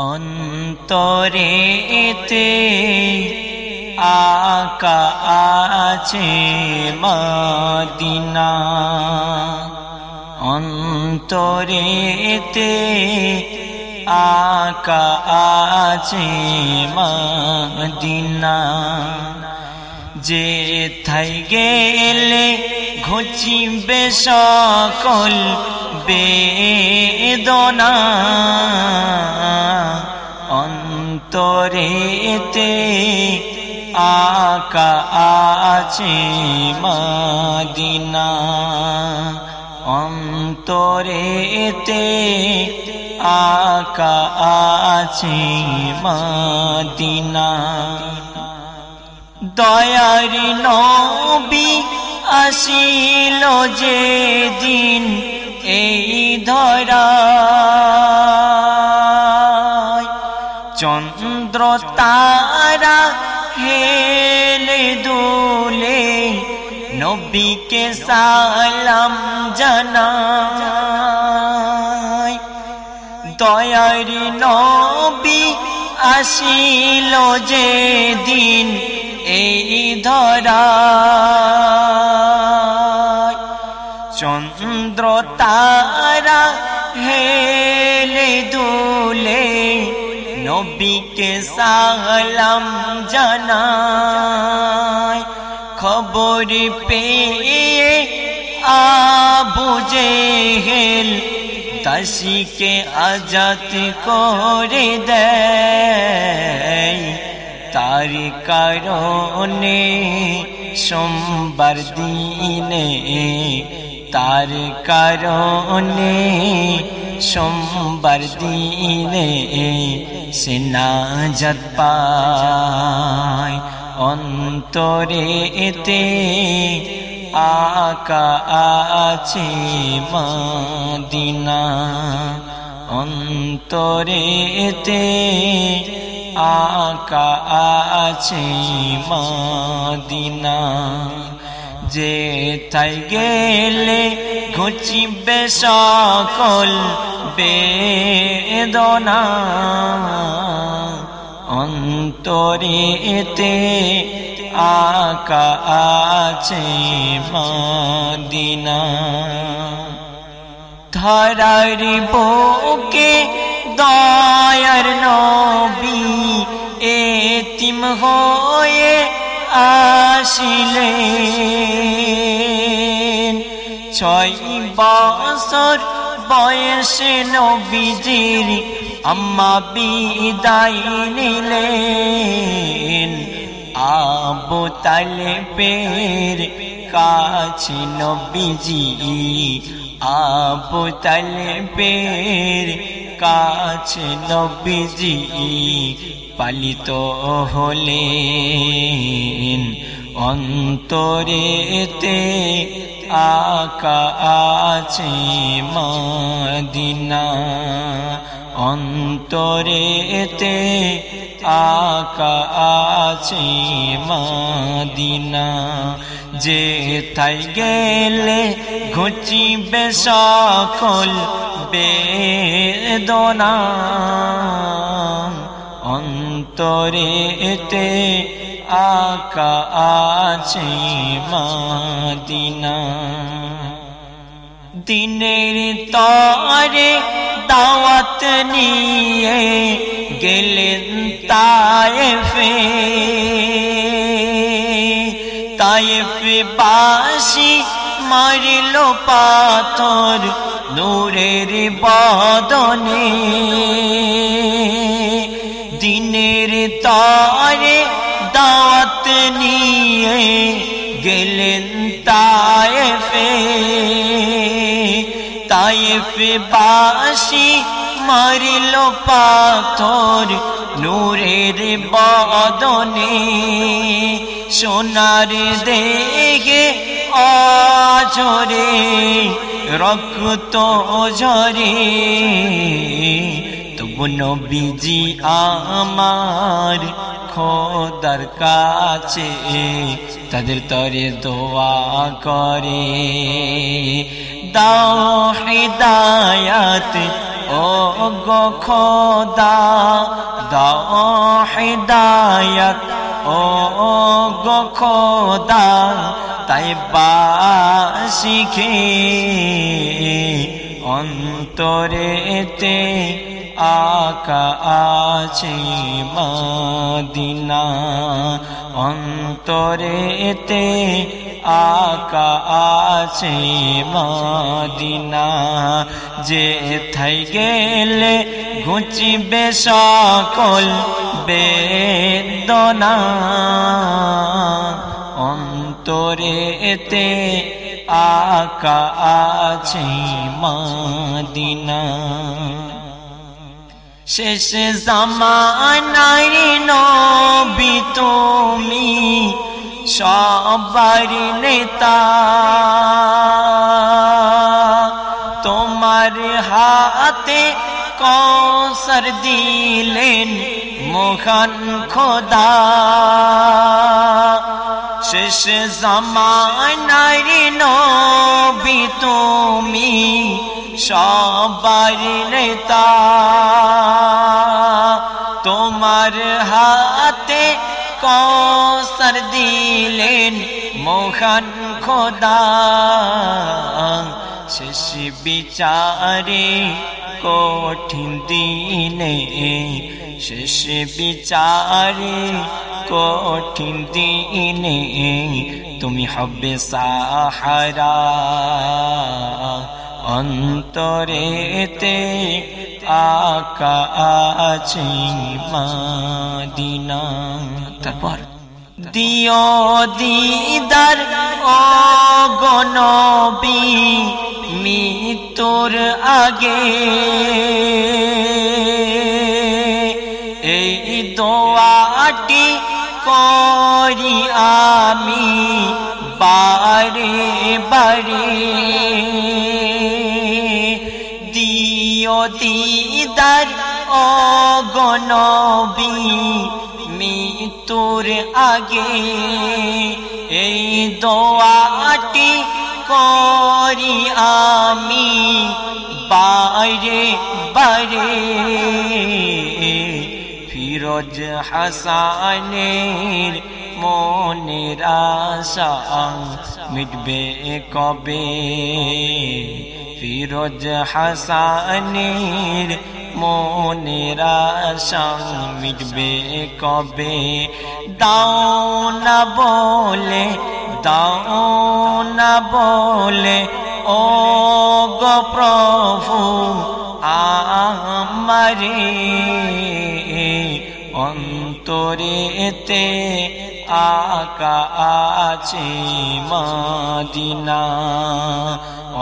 অন্তরেতে আকা আছে মদিনা। অন্তরেতে আকা আছে মদিনা। যে থাই গেলে ঘুচিবে সকল বেদনা অন্তরেতে আকা আছে মদিনা। অন্তরেতে আকা আছে মদিনা। দয়ারি নবী আসিল যে দিন এই ধরা চন্দ্র তারা হেলে দুলে নবীকে সালাম জানাই দয়ারি নবী আসিল যে দিন এই ধরা নবীকে সালাম জানায়, খবর পেয়ে আবু জেহেল দাসীকে আজাত করে দেয়। তার কারণে সোমবার দিনে, তার কারণে সোমবার দিনে সেনাজত পায়। অন্তরে এতে আকা আছে মদিনা। অন্তরে এতে আকা আছে মদিনা। যে তাই গেলে ঘুচিবে সকল বেদনা। অন্তরেতে আকা আছে মদিনা। ধরার বুকে দয়ার নবী এতিম হয়ে আসিলেন। ছয় বছর বয়সে নবীজির আম্মা বিদায় নিলেন। আবু তালে পের কাছে নবীজি, আবু তালেবের কাছে নবীজি পালিত হলেন। অন্তরেতে আকা আছে মদিনা। অন্তরেতে আকা আছে মদিনা, যে তাই গেলে ঘুচিবে সকল বেদনা। অন্তরেতে আকা আছে মদিনা। দিনের তরে দাওয়াত নিয়ে গেলেন তায়েফে তায়েফে বাসি মারিল পাথর নূরের বদনে দিনের তরে দাওয়াত নিয়ে গেলেন তায়েফে তায়েফে বাসি মারিল পাথর নূরের বদনে। সোনার দেহে অঝরে রক্ত ঝরে। তবু নবীজি আমার খোদার কাছে তাদের তরে দোয়া করে। দাও হিদায়াত ও গো খোদা দাও হিদায়াত ও গো খোদা, তাই শিখে অন্তরেতে আকা আছে মদিনা, অন্তরেতে আকা আছে মদিনা। যে থাই গেলে ঘুচিবে সকল বেদনা। অন্তরেতে আকা আছে মদিনা। শেষ জামানার নবী তুমি সবার নেতা। তোমার হাতে কৌসর দিলেন মোহন খোদা। শেষ জামানার নবী তুমি সবার নেতা। তোমার হাতে কৌসর দিলেন মোহন খোদা শেষ বিচারে কঠিন দিনে শেষ বিচারে কঠিন দিনে তুমি হবে সাহারা অন্তরেতে আকা আছে মাদিনা। তারপর দিও দিদার, ও গনবী মৃত্যুর আগে। এই দোয়াটি করি আমি বারে বারে। দিদার ও গনবী মৃত্যুর আগে এই দোয়াটি করি আমি বাইরে বাইরে। ফিরোজ হাসানের মনের আশা মিটবে কবে? ফিরোজ হাসানের মনের মিটবে কবে? দাও না বলে, দাও না বলে ও গো প্রভু, আমারে অন্তরেতে আকা আছে মদিনা।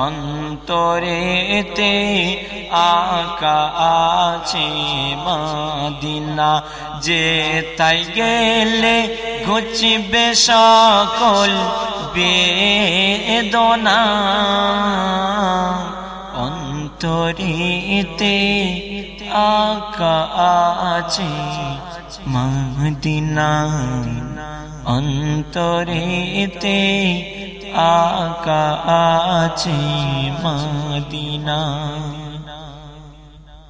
অন্তরেতে আকা আছে মদিনা। যে তাই গেলে ঘুচবে সকল বেদনা। অন্তরেতে আকা আছে মদিনা। অন্তরেতে আকা আছে মদিনা